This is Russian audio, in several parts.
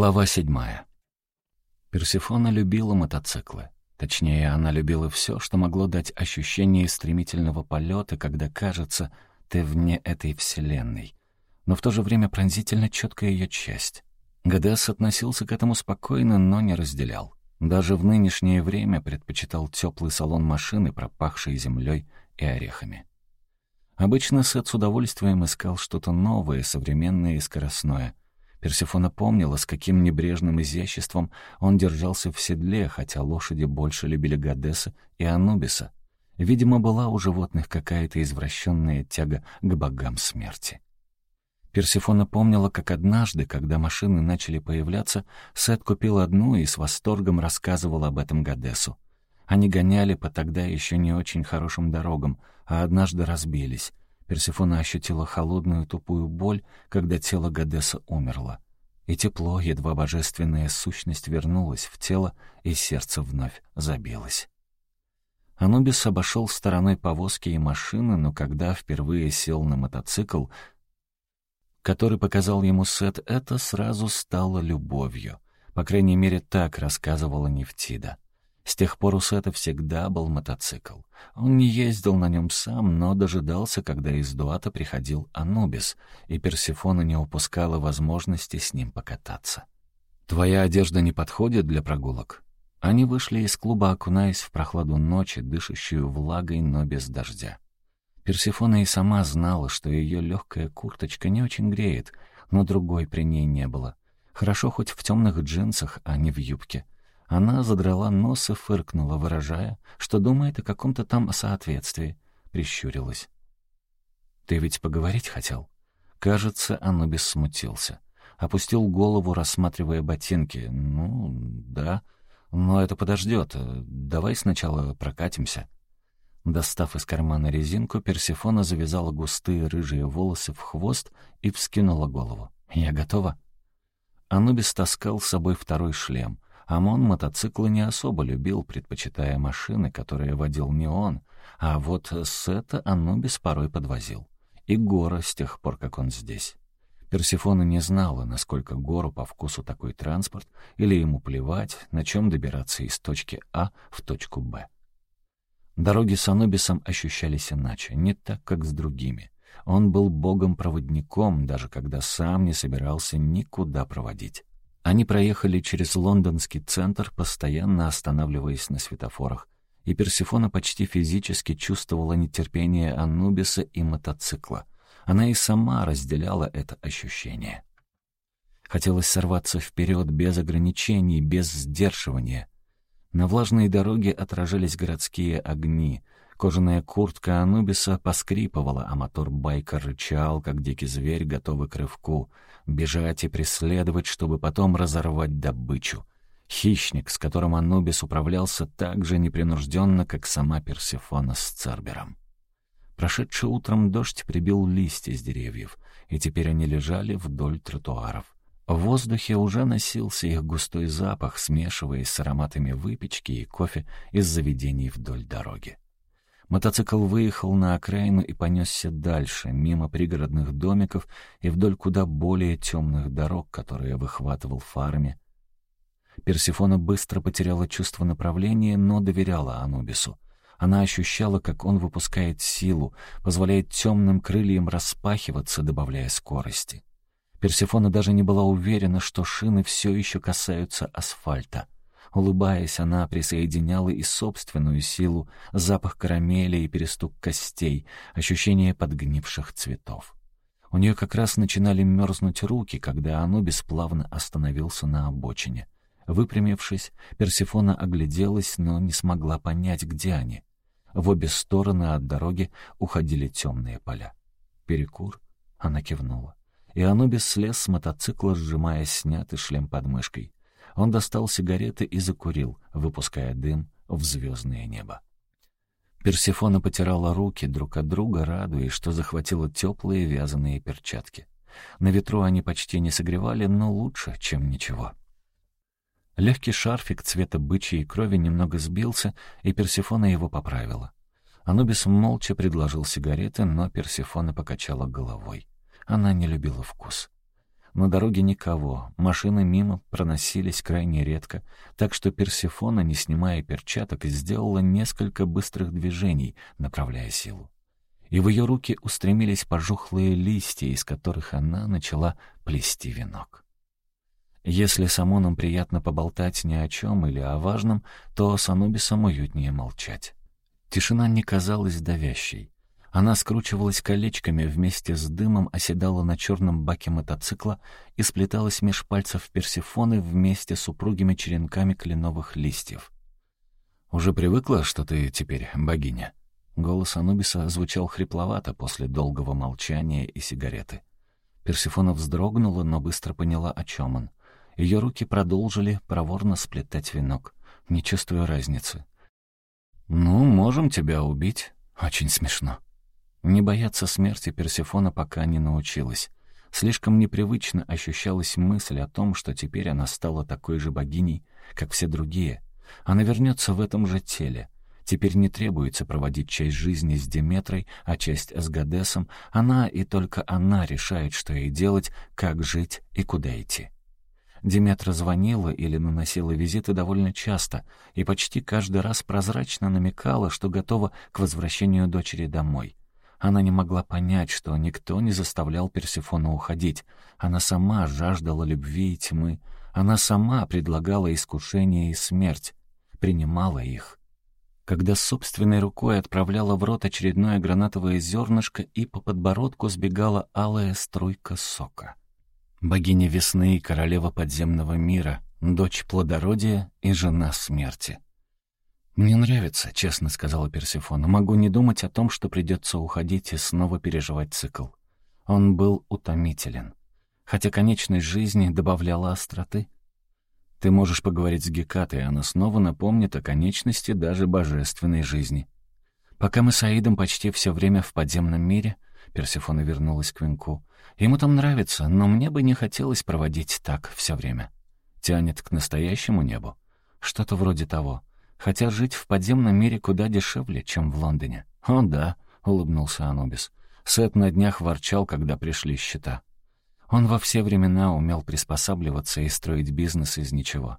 Глава седьмая. Персифона любила мотоциклы. Точнее, она любила все, что могло дать ощущение стремительного полета, когда кажется, ты вне этой вселенной. Но в то же время пронзительно четкая ее часть. Гадес относился к этому спокойно, но не разделял. Даже в нынешнее время предпочитал теплый салон машины, пропахший землей и орехами. Обычно Сет с удовольствием искал что-то новое, современное и скоростное — Персифона помнила, с каким небрежным изяществом он держался в седле, хотя лошади больше любили Гадеса и Анубиса. Видимо, была у животных какая-то извращенная тяга к богам смерти. Персифона помнила, как однажды, когда машины начали появляться, Сет купил одну и с восторгом рассказывал об этом Гадесу. Они гоняли по тогда еще не очень хорошим дорогам, а однажды разбились. Персифона ощутила холодную тупую боль, когда тело Гадеса умерло. И тепло, едва божественная сущность вернулась в тело, и сердце вновь забилось. Анубис обошел стороной повозки и машины, но когда впервые сел на мотоцикл, который показал ему Сет, это сразу стало любовью. По крайней мере, так рассказывала Нефтида. С тех пор у Сета всегда был мотоцикл. Он не ездил на нем сам, но дожидался, когда из Дуата приходил Анубис, и Персифона не упускала возможности с ним покататься. «Твоя одежда не подходит для прогулок?» Они вышли из клуба, окунаясь в прохладу ночи, дышащую влагой, но без дождя. Персифона и сама знала, что ее легкая курточка не очень греет, но другой при ней не было. Хорошо хоть в темных джинсах, а не в юбке. Она задрала нос и фыркнула, выражая, что думает о каком-то там соответствии. Прищурилась. «Ты ведь поговорить хотел?» Кажется, Анубис смутился. Опустил голову, рассматривая ботинки. «Ну, да. Но это подождет. Давай сначала прокатимся». Достав из кармана резинку, Персифона завязала густые рыжие волосы в хвост и вскинула голову. «Я готова». Анубис таскал с собой второй шлем — Амон мотоциклы не особо любил, предпочитая машины, которые водил не он, а вот Сета Анубис порой подвозил. И Гора с тех пор, как он здесь. Персифона не знала, насколько Гору по вкусу такой транспорт, или ему плевать, на чем добираться из точки А в точку Б. Дороги с Анубисом ощущались иначе, не так, как с другими. Он был богом-проводником, даже когда сам не собирался никуда проводить. Они проехали через лондонский центр, постоянно останавливаясь на светофорах, и Персифона почти физически чувствовала нетерпение Анубиса и мотоцикла. Она и сама разделяла это ощущение. Хотелось сорваться вперед без ограничений, без сдерживания. На влажной дороге отражались городские огни. Кожаная куртка Анубиса поскрипывала, а мотор байка рычал, как дикий зверь, готовый к рывку — бежать и преследовать, чтобы потом разорвать добычу. Хищник, с которым Анубис управлялся так же непринужденно, как сама Персефона с Цербером. Прошедший утром дождь прибил листья с деревьев, и теперь они лежали вдоль тротуаров. В воздухе уже носился их густой запах, смешиваясь с ароматами выпечки и кофе из заведений вдоль дороги. Мотоцикл выехал на окраину и понесся дальше, мимо пригородных домиков и вдоль куда более темных дорог, которые выхватывал фарами. Персифона быстро потеряла чувство направления, но доверяла Анубису. Она ощущала, как он выпускает силу, позволяет темным крыльям распахиваться, добавляя скорости. Персифона даже не была уверена, что шины все еще касаются асфальта — Улыбаясь, она присоединяла и собственную силу, запах карамели и перестук костей, ощущение подгнивших цветов. У нее как раз начинали мерзнуть руки, когда оно бесплавно остановился на обочине. Выпрямившись, Персифона огляделась, но не смогла понять, где они. В обе стороны от дороги уходили темные поля. «Перекур?» — она кивнула. И Анубис слез с мотоцикла, сжимая снятый шлем под мышкой. Он достал сигареты и закурил, выпуская дым в звездное небо. Персифона потирала руки друг от друга, радуясь, что захватила теплые вязаные перчатки. На ветру они почти не согревали, но лучше, чем ничего. Легкий шарфик цвета бычьей крови немного сбился, и Персифона его поправила. Анубис молча предложил сигареты, но Персифона покачала головой. Она не любила вкус. На дороге никого, машины мимо проносились крайне редко, так что Персифона, не снимая перчаток, сделала несколько быстрых движений, направляя силу. И в ее руки устремились пожухлые листья, из которых она начала плести венок. Если с Амоном приятно поболтать ни о чем или о важном, то с Анубисом уютнее молчать. Тишина не казалась давящей. Она скручивалась колечками, вместе с дымом оседала на черном баке мотоцикла и сплеталась меж пальцев Персифоны вместе с упругими черенками кленовых листьев. «Уже привыкла, что ты теперь богиня?» Голос Анубиса звучал хрипловато после долгого молчания и сигареты. Персифона вздрогнула, но быстро поняла, о чем он. Ее руки продолжили проворно сплетать венок, не чувствуя разницы. «Ну, можем тебя убить. Очень смешно». Не бояться смерти Персифона пока не научилась. Слишком непривычно ощущалась мысль о том, что теперь она стала такой же богиней, как все другие. Она вернется в этом же теле. Теперь не требуется проводить часть жизни с Деметрой, а часть с Гадесом. Она и только она решает, что ей делать, как жить и куда идти. Деметра звонила или наносила визиты довольно часто и почти каждый раз прозрачно намекала, что готова к возвращению дочери домой. Она не могла понять, что никто не заставлял Персифону уходить. Она сама жаждала любви и тьмы. Она сама предлагала искушение и смерть. Принимала их. Когда собственной рукой отправляла в рот очередное гранатовое зернышко и по подбородку сбегала алая струйка сока. Богиня весны и королева подземного мира, дочь плодородия и жена смерти — «Мне нравится», — честно сказала Персифона. «Могу не думать о том, что придется уходить и снова переживать цикл. Он был утомителен. Хотя конечность жизни добавляла остроты. Ты можешь поговорить с Гекатой, она снова напомнит о конечности даже божественной жизни. Пока мы с Аидом почти все время в подземном мире, Персифона вернулась к венку. Ему там нравится, но мне бы не хотелось проводить так все время. Тянет к настоящему небу. Что-то вроде того. Хотя жить в подземном мире куда дешевле, чем в Лондоне. «О, да», — улыбнулся Анубис. Сет на днях ворчал, когда пришли счета. Он во все времена умел приспосабливаться и строить бизнес из ничего.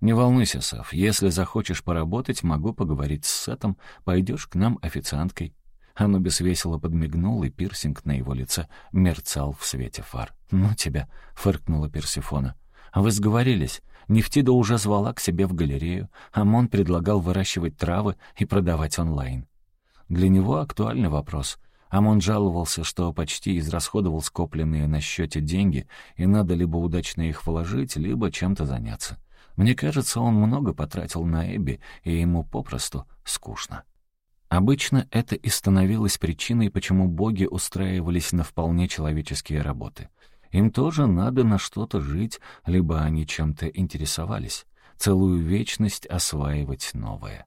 «Не волнуйся, Сав, если захочешь поработать, могу поговорить с Сетом, пойдешь к нам официанткой». Анубис весело подмигнул, и пирсинг на его лице мерцал в свете фар. «Ну тебя», — фыркнула Персифона. «А вы сговорились. Нефтида уже звала к себе в галерею, Амон предлагал выращивать травы и продавать онлайн. Для него актуальный вопрос. Амон жаловался, что почти израсходовал скопленные на счете деньги, и надо либо удачно их вложить, либо чем-то заняться. Мне кажется, он много потратил на Эбби, и ему попросту скучно. Обычно это и становилось причиной, почему боги устраивались на вполне человеческие работы. Им тоже надо на что-то жить, либо они чем-то интересовались. Целую вечность осваивать новое.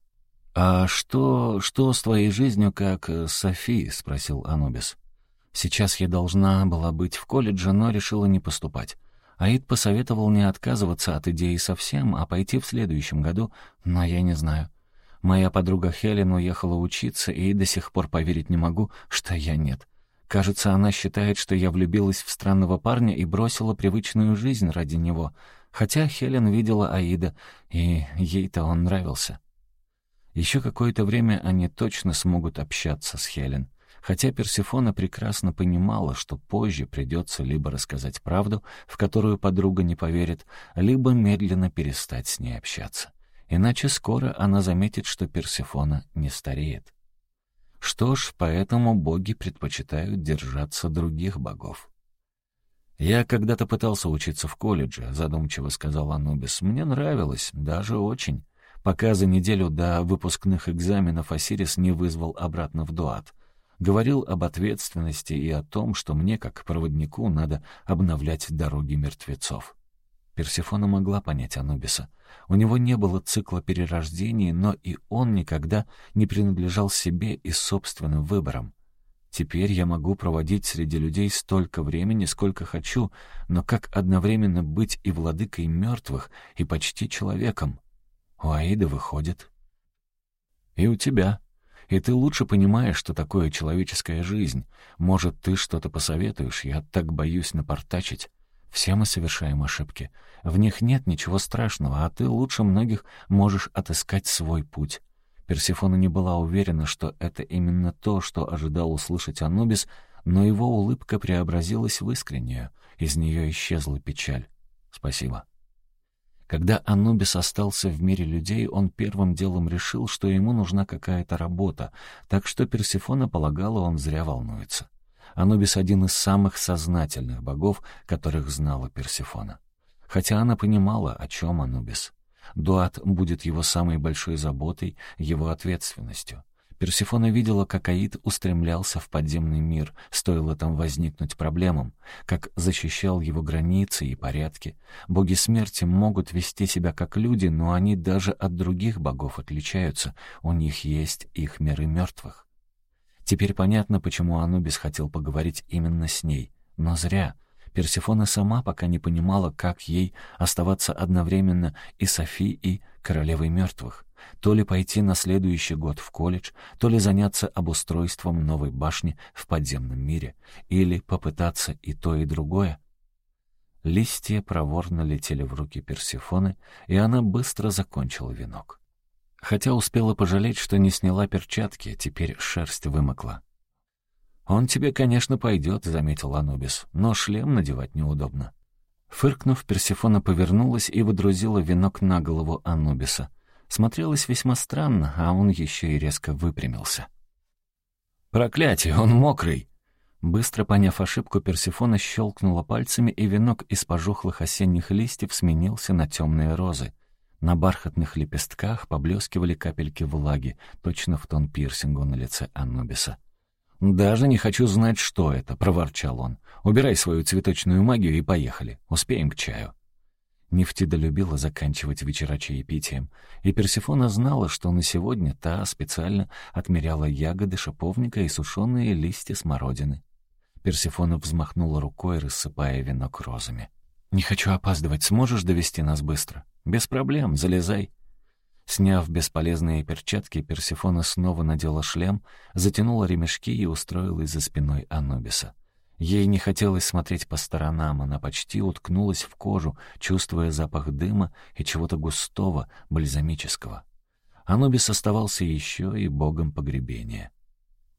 «А что, что с твоей жизнью, как с Софией?» — спросил Анубис. «Сейчас я должна была быть в колледже, но решила не поступать. Аид посоветовал не отказываться от идеи совсем, а пойти в следующем году, но я не знаю. Моя подруга Хелен уехала учиться, и до сих пор поверить не могу, что я нет. Кажется, она считает, что я влюбилась в странного парня и бросила привычную жизнь ради него, хотя Хелен видела Аида, и ей-то он нравился. Еще какое-то время они точно смогут общаться с Хелен, хотя Персифона прекрасно понимала, что позже придется либо рассказать правду, в которую подруга не поверит, либо медленно перестать с ней общаться. Иначе скоро она заметит, что Персифона не стареет. Что ж, поэтому боги предпочитают держаться других богов. «Я когда-то пытался учиться в колледже», — задумчиво сказал Анубис. «Мне нравилось, даже очень, пока за неделю до выпускных экзаменов Осирис не вызвал обратно в Дуат. Говорил об ответственности и о том, что мне, как проводнику, надо обновлять дороги мертвецов. Персифона могла понять Анубиса. У него не было цикла перерождений, но и он никогда не принадлежал себе и собственным выборам. Теперь я могу проводить среди людей столько времени, сколько хочу, но как одновременно быть и владыкой мертвых, и почти человеком? У Аида выходит. И у тебя. И ты лучше понимаешь, что такое человеческая жизнь. Может, ты что-то посоветуешь, я так боюсь напортачить. Все мы совершаем ошибки. В них нет ничего страшного, а ты лучше многих можешь отыскать свой путь. Персифона не была уверена, что это именно то, что ожидал услышать Анубис, но его улыбка преобразилась в искреннюю. Из нее исчезла печаль. «Спасибо». Когда Анубис остался в мире людей, он первым делом решил, что ему нужна какая-то работа, так что Персифона полагала, он зря волнуется. Анубис — один из самых сознательных богов, которых знала Персифона. Хотя она понимала, о чем Анубис. Дуат будет его самой большой заботой, его ответственностью. Персифона видела, как Аид устремлялся в подземный мир, стоило там возникнуть проблемам, как защищал его границы и порядки. Боги смерти могут вести себя как люди, но они даже от других богов отличаются, у них есть их миры мертвых. Теперь понятно, почему Анубис хотел поговорить именно с ней, но зря — Персифона сама пока не понимала, как ей оставаться одновременно и Софи, и королевой мертвых. То ли пойти на следующий год в колледж, то ли заняться обустройством новой башни в подземном мире, или попытаться и то, и другое. Листья проворно летели в руки Персифоны, и она быстро закончила венок. Хотя успела пожалеть, что не сняла перчатки, теперь шерсть вымокла. «Он тебе, конечно, пойдет», — заметил Анубис, — «но шлем надевать неудобно». Фыркнув, Персифона повернулась и выдрузила венок на голову Анубиса. Смотрелось весьма странно, а он еще и резко выпрямился. «Проклятие, он мокрый!» Быстро поняв ошибку, Персифона щелкнула пальцами, и венок из пожухлых осенних листьев сменился на темные розы. На бархатных лепестках поблескивали капельки влаги, точно в тон пирсингу на лице Анубиса. «Даже не хочу знать, что это», — проворчал он. «Убирай свою цветочную магию и поехали. Успеем к чаю». Нефтида любила заканчивать вечера чаепитием, и Персифона знала, что на сегодня та специально отмеряла ягоды шиповника и сушеные листья смородины. Персифона взмахнула рукой, рассыпая венок розами. «Не хочу опаздывать. Сможешь довести нас быстро?» «Без проблем. Залезай». Сняв бесполезные перчатки, Персифона снова надела шлем, затянула ремешки и устроилась за спиной Анубиса. Ей не хотелось смотреть по сторонам, она почти уткнулась в кожу, чувствуя запах дыма и чего-то густого, бальзамического. Анубис оставался еще и богом погребения.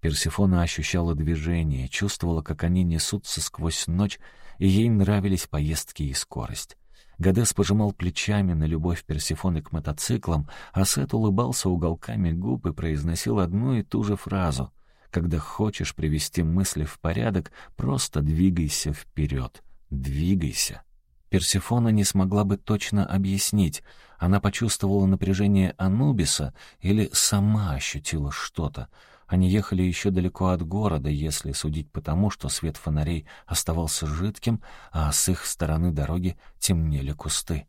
Персифона ощущала движение, чувствовала, как они несутся сквозь ночь, и ей нравились поездки и скорость. Гадес пожимал плечами на любовь Персифоны к мотоциклам, а Сет улыбался уголками губ и произносил одну и ту же фразу. «Когда хочешь привести мысли в порядок, просто двигайся вперед. Двигайся». Персифона не смогла бы точно объяснить. Она почувствовала напряжение Анубиса или сама ощутила что-то. Они ехали еще далеко от города, если судить по тому, что свет фонарей оставался жидким, а с их стороны дороги темнели кусты.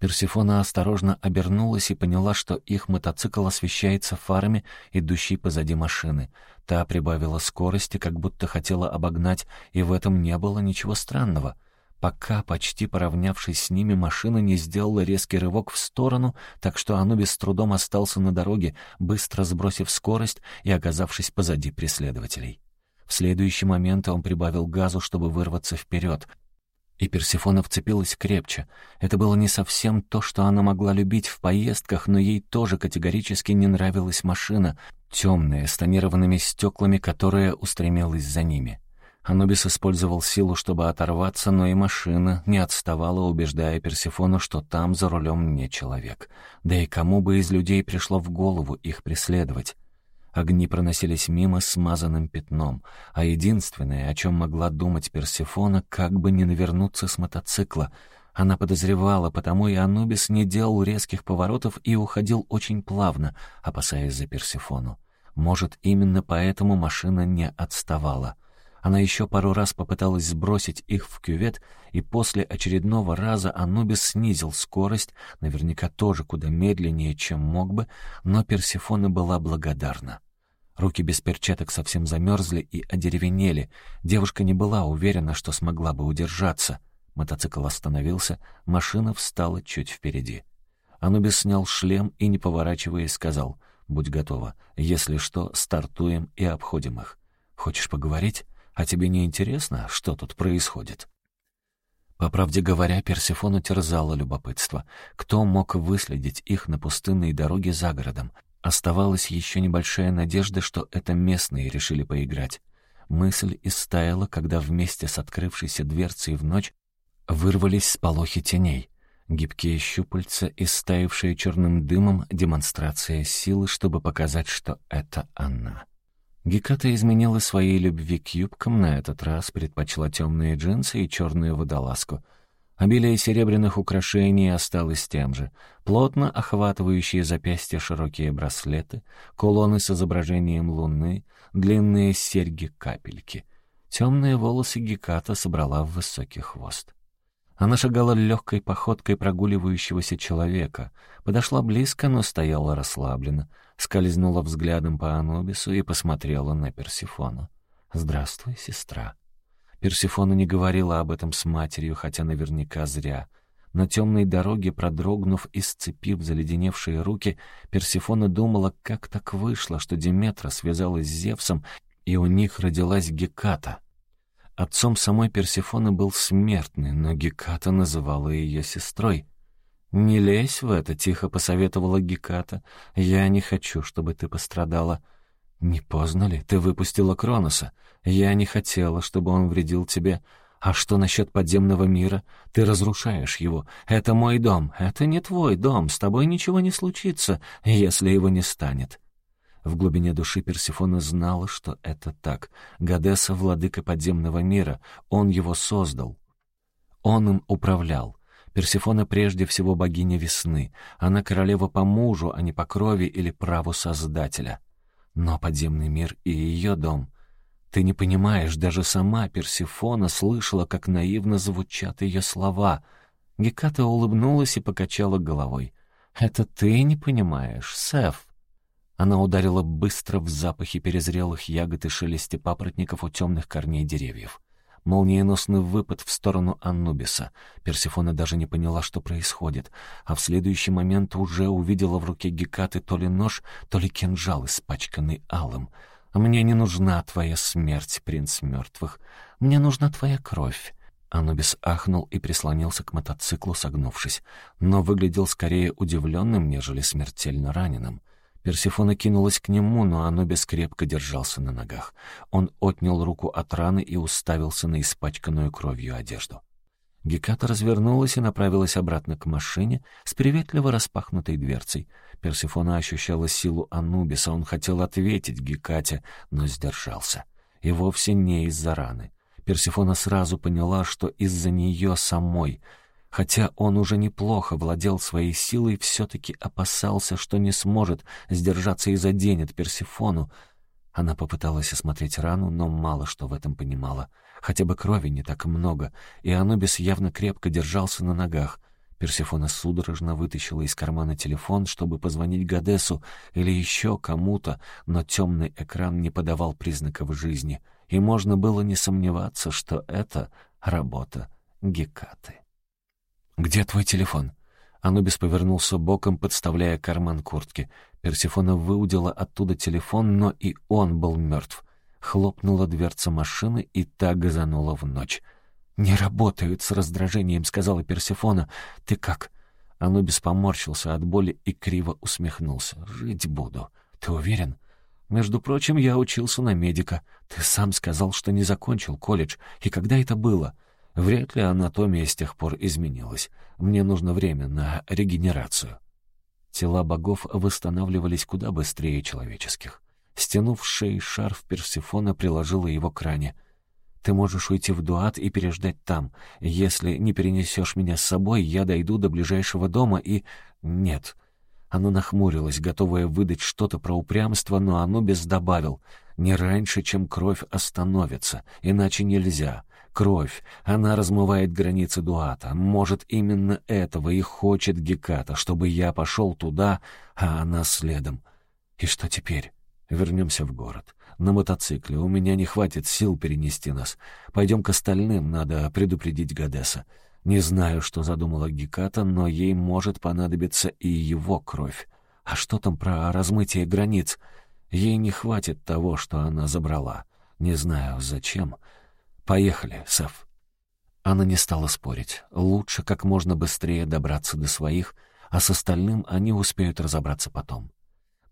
Персифона осторожно обернулась и поняла, что их мотоцикл освещается фарами, идущей позади машины. Та прибавила скорости, как будто хотела обогнать, и в этом не было ничего странного — пока, почти поравнявшись с ними, машина не сделала резкий рывок в сторону, так что Анубис с трудом остался на дороге, быстро сбросив скорость и оказавшись позади преследователей. В следующий момент он прибавил газу, чтобы вырваться вперед. И Персифона вцепилась крепче. Это было не совсем то, что она могла любить в поездках, но ей тоже категорически не нравилась машина, темная, с тонированными стеклами, которая устремилась за ними. Анубис использовал силу, чтобы оторваться, но и машина не отставала, убеждая Персифону, что там за рулем не человек. Да и кому бы из людей пришло в голову их преследовать? Огни проносились мимо смазанным пятном, а единственное, о чем могла думать Персифона, как бы не навернуться с мотоцикла. Она подозревала, потому и Анубис не делал резких поворотов и уходил очень плавно, опасаясь за Персифону. Может, именно поэтому машина не отставала. Она еще пару раз попыталась сбросить их в кювет, и после очередного раза Анубис снизил скорость, наверняка тоже куда медленнее, чем мог бы, но Персифона была благодарна. Руки без перчаток совсем замерзли и одеревенели. Девушка не была уверена, что смогла бы удержаться. Мотоцикл остановился, машина встала чуть впереди. Анубис снял шлем и, не поворачиваясь, сказал «Будь готова. Если что, стартуем и обходим их. Хочешь поговорить?» А тебе не интересно, что тут происходит?» По правде говоря, Персифону терзало любопытство. Кто мог выследить их на пустынной дороге за городом? Оставалась еще небольшая надежда, что это местные решили поиграть. Мысль истаяла, когда вместе с открывшейся дверцей в ночь вырвались сполохи теней. Гибкие щупальца, истаившие черным дымом, демонстрация силы, чтобы показать, что это она. Геката изменила своей любви к юбкам, на этот раз предпочла темные джинсы и черную водолазку. Обилие серебряных украшений осталось тем же. Плотно охватывающие запястья широкие браслеты, кулоны с изображением луны, длинные серьги-капельки. Темные волосы Геката собрала в высокий хвост. Она шагала легкой походкой прогуливающегося человека, подошла близко, но стояла расслабленно, скользнула взглядом по Анубису и посмотрела на Персифону. «Здравствуй, сестра». Персифона не говорила об этом с матерью, хотя наверняка зря. На темной дороге, продрогнув и сцепив заледеневшие руки, Персифона думала, как так вышло, что Диметра связалась с Зевсом, и у них родилась Геката — Отцом самой Персифоны был смертный, но Геката называла ее сестрой. «Не лезь в это», — тихо посоветовала Геката. «Я не хочу, чтобы ты пострадала». «Не поздно ли? Ты выпустила Кроноса. Я не хотела, чтобы он вредил тебе. А что насчет подземного мира? Ты разрушаешь его. Это мой дом. Это не твой дом. С тобой ничего не случится, если его не станет». В глубине души Персифона знала, что это так. Гадеса — владыка подземного мира, он его создал. Он им управлял. Персифона прежде всего богиня весны. Она королева по мужу, а не по крови или праву Создателя. Но подземный мир и ее дом. Ты не понимаешь, даже сама Персифона слышала, как наивно звучат ее слова. Геката улыбнулась и покачала головой. «Это ты не понимаешь, Сеф?» Она ударила быстро в запахи перезрелых ягод и шелесте папоротников у темных корней деревьев. Молниеносный выпад в сторону Аннубиса. Персифона даже не поняла, что происходит, а в следующий момент уже увидела в руке Гекаты то ли нож, то ли кинжал, испачканный алым. «Мне не нужна твоя смерть, принц мертвых. Мне нужна твоя кровь». Анубис ахнул и прислонился к мотоциклу, согнувшись, но выглядел скорее удивленным, нежели смертельно раненым. Персифона кинулась к нему, но Анубис крепко держался на ногах. Он отнял руку от раны и уставился на испачканную кровью одежду. Геката развернулась и направилась обратно к машине с приветливо распахнутой дверцей. Персифона ощущала силу Анубиса, он хотел ответить Гекате, но сдержался. И вовсе не из-за раны. Персифона сразу поняла, что из-за нее самой — Хотя он уже неплохо владел своей силой, все-таки опасался, что не сможет сдержаться и заденет Персифону. Она попыталась осмотреть рану, но мало что в этом понимала. Хотя бы крови не так много, и Анубис явно крепко держался на ногах. Персифона судорожно вытащила из кармана телефон, чтобы позвонить Гадесу или еще кому-то, но темный экран не подавал признаков жизни, и можно было не сомневаться, что это работа Гекаты. «Где твой телефон?» Анубис повернулся боком, подставляя карман куртки. Персифона выудила оттуда телефон, но и он был мертв. Хлопнула дверца машины, и та газанула в ночь. «Не работают с раздражением», — сказала Персифона. «Ты как?» Анубис поморщился от боли и криво усмехнулся. «Жить буду. Ты уверен?» «Между прочим, я учился на медика. Ты сам сказал, что не закончил колледж. И когда это было?» Вряд ли анатомия с тех пор изменилась. Мне нужно время на регенерацию. Тела богов восстанавливались куда быстрее человеческих. Стянув шеи шарф, Персифона приложила его к ране. «Ты можешь уйти в Дуат и переждать там. Если не перенесешь меня с собой, я дойду до ближайшего дома и...» «Нет». Она нахмурилась, готовая выдать что-то про упрямство, но Анубис добавил «Не раньше, чем кровь остановится, иначе нельзя. Кровь, она размывает границы Дуата. Может, именно этого и хочет Геката, чтобы я пошел туда, а она следом. И что теперь? Вернемся в город. На мотоцикле. У меня не хватит сил перенести нас. Пойдем к остальным, надо предупредить Гадеса. Не знаю, что задумала Геката, но ей может понадобиться и его кровь. А что там про размытие границ? Ей не хватит того, что она забрала. Не знаю, зачем. Поехали, Сав. Она не стала спорить. Лучше как можно быстрее добраться до своих, а с остальным они успеют разобраться потом.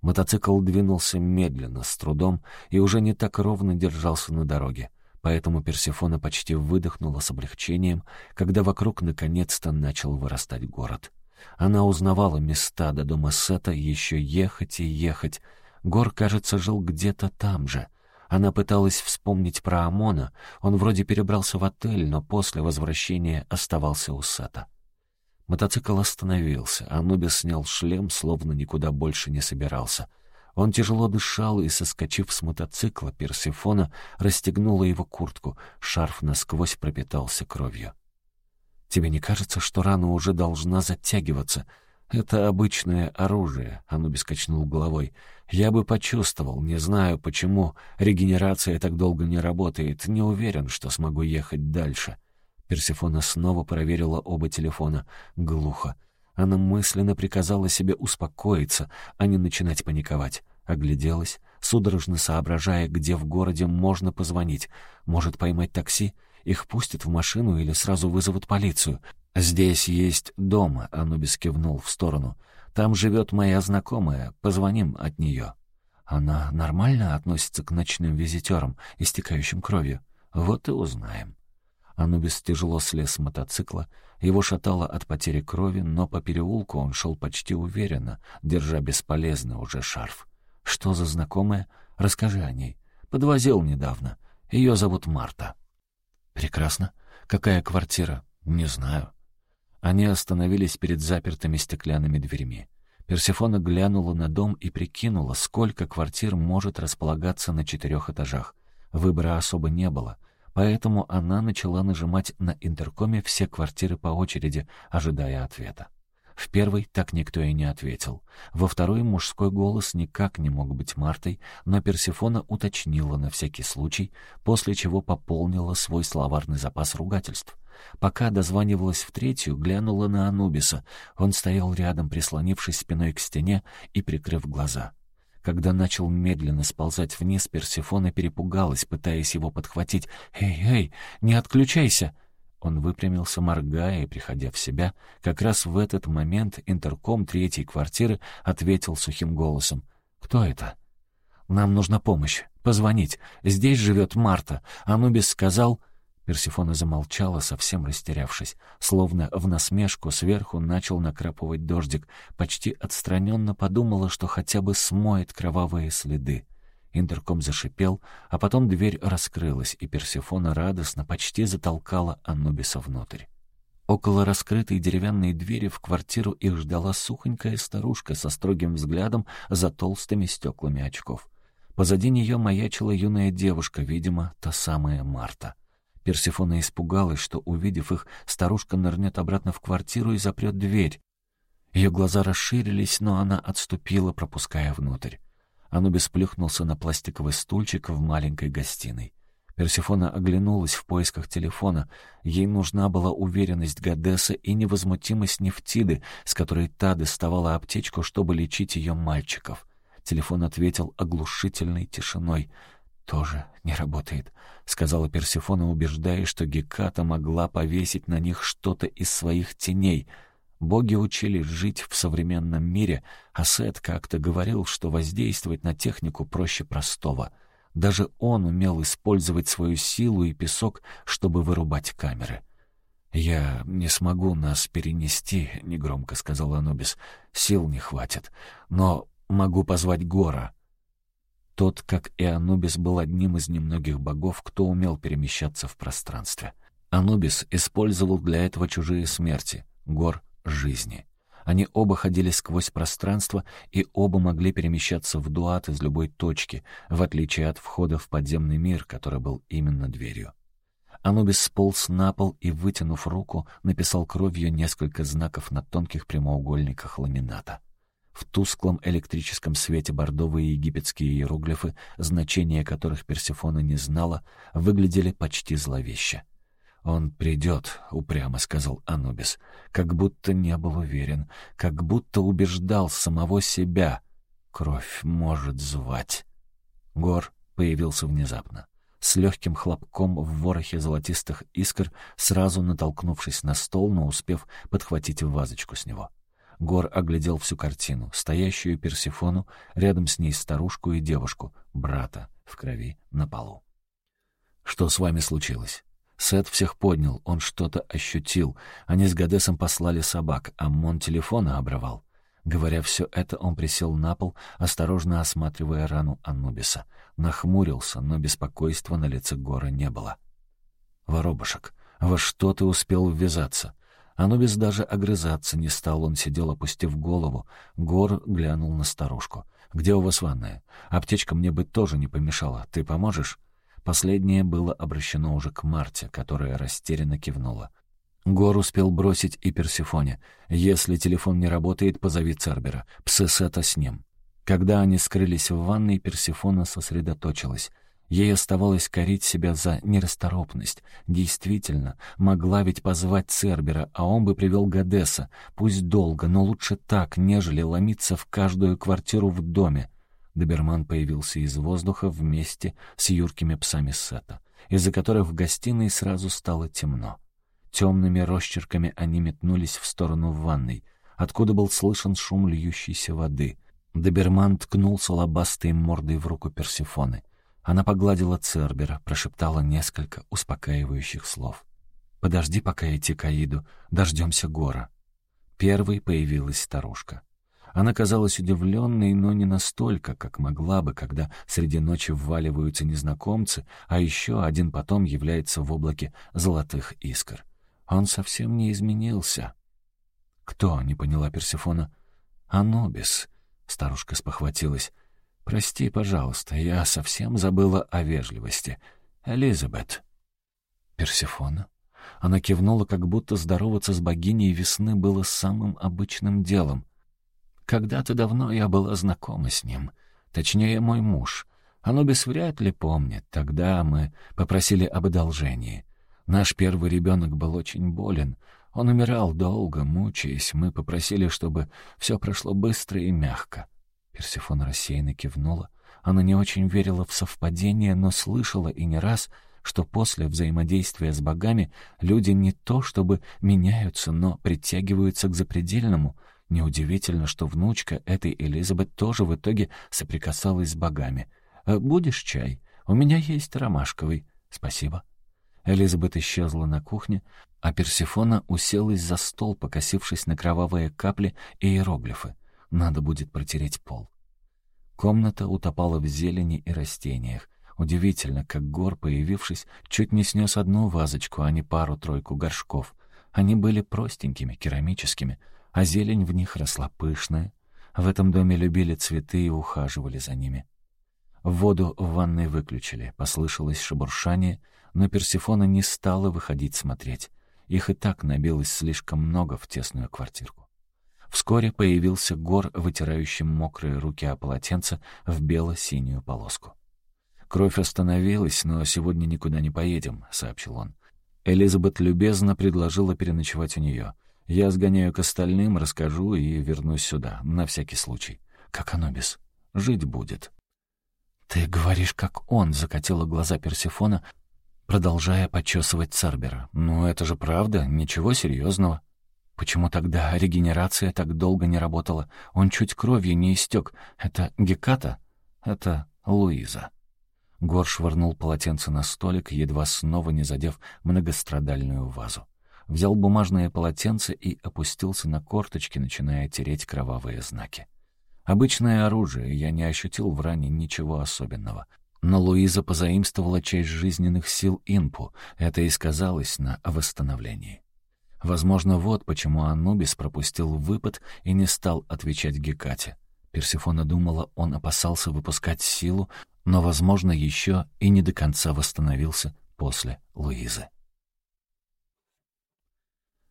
Мотоцикл двинулся медленно, с трудом, и уже не так ровно держался на дороге. Поэтому Персифона почти выдохнула с облегчением, когда вокруг наконец-то начал вырастать город. Она узнавала места до дома Сета, еще ехать и ехать. Гор, кажется, жил где-то там же — она пыталась вспомнить про Амона. Он вроде перебрался в отель, но после возвращения оставался у Сета. Мотоцикл остановился. Анубис снял шлем, словно никуда больше не собирался. Он тяжело дышал и, соскочив с мотоцикла, Персифона расстегнула его куртку. Шарф насквозь пропитался кровью. «Тебе не кажется, что рана уже должна затягиваться?» «Это обычное оружие», — Анубис качнул головой. «Я бы почувствовал, не знаю почему. Регенерация так долго не работает. Не уверен, что смогу ехать дальше». Персифона снова проверила оба телефона. Глухо. Она мысленно приказала себе успокоиться, а не начинать паниковать. Огляделась, судорожно соображая, где в городе можно позвонить. Может, поймать такси? Их пустят в машину или сразу вызовут полицию. «Здесь есть дом», — Анубис кивнул в сторону. «Там живет моя знакомая. Позвоним от нее». «Она нормально относится к ночным визитерам, истекающим кровью?» «Вот и узнаем». Анубис тяжело слез с мотоцикла. Его шатало от потери крови, но по переулку он шел почти уверенно, держа бесполезный уже шарф. «Что за знакомая? Расскажи о ней. Подвозил недавно. Ее зовут Марта». «Прекрасно. Какая квартира?» «Не знаю. Они остановились перед запертыми стеклянными дверьми. Персифона глянула на дом и прикинула, сколько квартир может располагаться на четырех этажах. Выбора особо не было, поэтому она начала нажимать на интеркоме все квартиры по очереди, ожидая ответа. В первый так никто и не ответил. Во второй мужской голос никак не мог быть Мартой, но Персифона уточнила на всякий случай, после чего пополнила свой словарный запас ругательств — Пока дозванивалась в третью, глянула на Анубиса. Он стоял рядом, прислонившись спиной к стене и прикрыв глаза. Когда начал медленно сползать вниз, Персифона перепугалась, пытаясь его подхватить. «Эй, эй, не отключайся!» Он выпрямился, моргая и приходя в себя. Как раз в этот момент интерком третьей квартиры ответил сухим голосом. «Кто это?» «Нам нужна помощь. Позвонить. Здесь живет Марта. Анубис сказал...» Персифона замолчала, совсем растерявшись. Словно в насмешку сверху начал накрапывать дождик. Почти отстраненно подумала, что хотя бы смоет кровавые следы. Интерком зашипел, а потом дверь раскрылась, и Персифона радостно почти затолкала Анубиса внутрь. Около раскрытой деревянной двери в квартиру их ждала сухонькая старушка со строгим взглядом за толстыми стеклами очков. Позади нее маячила юная девушка, видимо, та самая Марта. Персифона испугалась, что, увидев их, старушка нырнет обратно в квартиру и запрет дверь. Ее глаза расширились, но она отступила, пропуская внутрь. Анубис плюхнулся на пластиковый стульчик в маленькой гостиной. Персифона оглянулась в поисках телефона. Ей нужна была уверенность Гадеса и невозмутимость Нефтиды, с которой та доставала аптечку, чтобы лечить ее мальчиков. Телефон ответил оглушительной тишиной — тоже не работает», — сказала Персифона, убеждая, что Геката могла повесить на них что-то из своих теней. Боги учили жить в современном мире, а Сет как-то говорил, что воздействовать на технику проще простого. Даже он умел использовать свою силу и песок, чтобы вырубать камеры. «Я не смогу нас перенести», — негромко сказал Анубис. «Сил не хватит. Но могу позвать Гора». Тот, как и Анубис, был одним из немногих богов, кто умел перемещаться в пространстве. Анубис использовал для этого чужие смерти, гор жизни. Они оба ходили сквозь пространство и оба могли перемещаться в дуат из любой точки, в отличие от входа в подземный мир, который был именно дверью. Анубис сполз на пол и, вытянув руку, написал кровью несколько знаков на тонких прямоугольниках ламината. В тусклом электрическом свете бордовые египетские иероглифы, значения которых Персефона не знала, выглядели почти зловеще. «Он придет», — упрямо сказал Анубис, как будто не был уверен, как будто убеждал самого себя. Кровь может звать. Гор появился внезапно. с легким хлопком в ворохе золотистых искр, сразу натолкнувшись на стол, но успев подхватить вазочку с него. Гор оглядел всю картину, стоящую Персифону, рядом с ней старушку и девушку, брата, в крови, на полу. «Что с вами случилось?» Сет всех поднял, он что-то ощутил. Они с Гадесом послали собак, а Мон телефона обрывал. Говоря все это, он присел на пол, осторожно осматривая рану Анубиса. Нахмурился, но беспокойства на лице Гора не было. «Воробушек, во что ты успел ввязаться?» Анубис даже огрызаться не стал, он сидел, опустив голову. Гор глянул на старушку. «Где у вас ванная? Аптечка мне бы тоже не помешала. Ты поможешь?» Последнее было обращено уже к Марте, которая растерянно кивнула. Гор успел бросить и Персифоне. «Если телефон не работает, позови Цербера. Псесета с ним». Когда они скрылись в ванной, Персифона сосредоточилась — Ей оставалось корить себя за нерасторопность. Действительно, могла ведь позвать Цербера, а он бы привел Гадеса. Пусть долго, но лучше так, нежели ломиться в каждую квартиру в доме. Доберман появился из воздуха вместе с юркими псами Сета, из-за которых в гостиной сразу стало темно. Темными росчерками они метнулись в сторону ванной, откуда был слышен шум льющейся воды. Доберман ткнулся лобастой мордой в руку Персифоны. Она погладила Цербера, прошептала несколько успокаивающих слов. «Подожди, пока идти к Аиду, дождемся Гора». Первой появилась старушка. Она казалась удивленной, но не настолько, как могла бы, когда среди ночи вваливаются незнакомцы, а еще один потом является в облаке золотых искр. Он совсем не изменился. «Кто?» — не поняла Персифона. «Анубис», — старушка спохватилась. «Прости, пожалуйста, я совсем забыла о вежливости. Элизабет». «Персифона?» Она кивнула, как будто здороваться с богиней весны было самым обычным делом. «Когда-то давно я была знакома с ним. Точнее, мой муж. Анубис вряд ли помнит. Тогда мы попросили об одолжении. Наш первый ребенок был очень болен. Он умирал долго, мучаясь. Мы попросили, чтобы все прошло быстро и мягко. Персифона рассеянно кивнула. Она не очень верила в совпадение, но слышала и не раз, что после взаимодействия с богами люди не то чтобы меняются, но притягиваются к запредельному. Неудивительно, что внучка этой Элизабет тоже в итоге соприкасалась с богами. «Э, «Будешь чай? У меня есть ромашковый. Спасибо». Элизабет исчезла на кухне, а Персифона уселась за стол, покосившись на кровавые капли и иероглифы. Надо будет протереть пол. Комната утопала в зелени и растениях. Удивительно, как гор, появившись, чуть не снес одну вазочку, а не пару-тройку горшков. Они были простенькими, керамическими, а зелень в них росла пышная. В этом доме любили цветы и ухаживали за ними. Воду в ванной выключили, послышалось шебуршание, но Персифона не стала выходить смотреть. Их и так набилось слишком много в тесную квартирку. Вскоре появился Гор, вытирающий мокрые руки о полотенце в бело-синюю полоску. «Кровь остановилась, но сегодня никуда не поедем», — сообщил он. Элизабет любезно предложила переночевать у нее. «Я сгоняю к остальным, расскажу и вернусь сюда, на всякий случай. Как Анубис. Жить будет». «Ты говоришь, как он», — закатила глаза Персифона, продолжая почесывать Цербера. «Ну, это же правда, ничего серьезного». Почему тогда регенерация так долго не работала? Он чуть кровью не истек. Это Геката? Это Луиза. Гор швырнул полотенце на столик, едва снова не задев многострадальную вазу. Взял бумажное полотенце и опустился на корточки, начиная тереть кровавые знаки. Обычное оружие, я не ощутил в ране ничего особенного. Но Луиза позаимствовала часть жизненных сил Инпу, это и сказалось на восстановлении. Возможно, вот почему Анубис пропустил выпад и не стал отвечать Гекате. Персифона думала, он опасался выпускать силу, но, возможно, еще и не до конца восстановился после Луизы.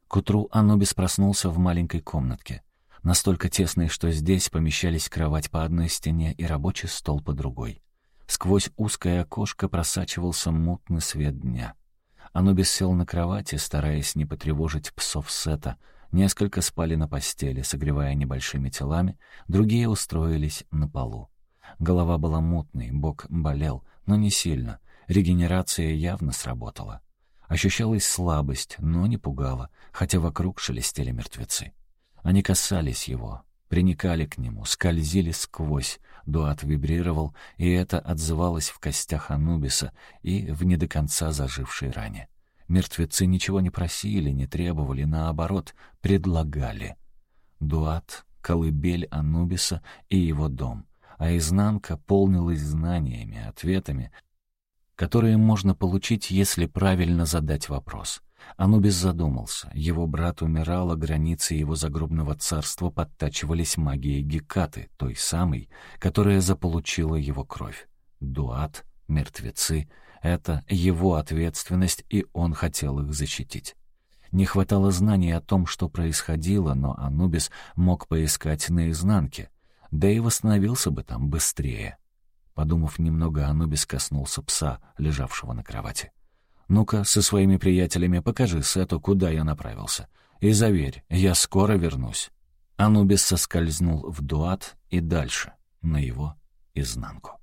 К утру Анубис проснулся в маленькой комнатке, настолько тесной, что здесь помещались кровать по одной стене и рабочий стол по другой. Сквозь узкое окошко просачивался мутный свет дня — Анубис сел на кровати, стараясь не потревожить псов Сета. Несколько спали на постели, согревая небольшими телами, другие устроились на полу. Голова была мутной, бок болел, но не сильно. Регенерация явно сработала. Ощущалась слабость, но не пугала, хотя вокруг шелестели мертвецы. Они касались его, приникали к нему, скользили сквозь. Дуат вибрировал, и это отзывалось в костях Анубиса и в не до конца зажившей ране. Мертвецы ничего не просили, не требовали, наоборот, предлагали. Дуат, колыбель Анубиса и его дом, а изнанка полнилась знаниями, ответами, которые можно получить, если правильно задать вопрос. Анубис задумался. Его брат умирал, а границы его загробного царства подтачивались магией Гекаты, той самой, которая заполучила его кровь. Дуат, мертвецы — это его ответственность, и он хотел их защитить. Не хватало знаний о том, что происходило, но Анубис мог поискать наизнанке, да и восстановился бы там быстрее. Подумав немного, Анубис коснулся пса, лежавшего на кровати. «Ну-ка, со своими приятелями покажи Сету, куда я направился. И заверь, я скоро вернусь». Анубис соскользнул в дуат и дальше, на его изнанку.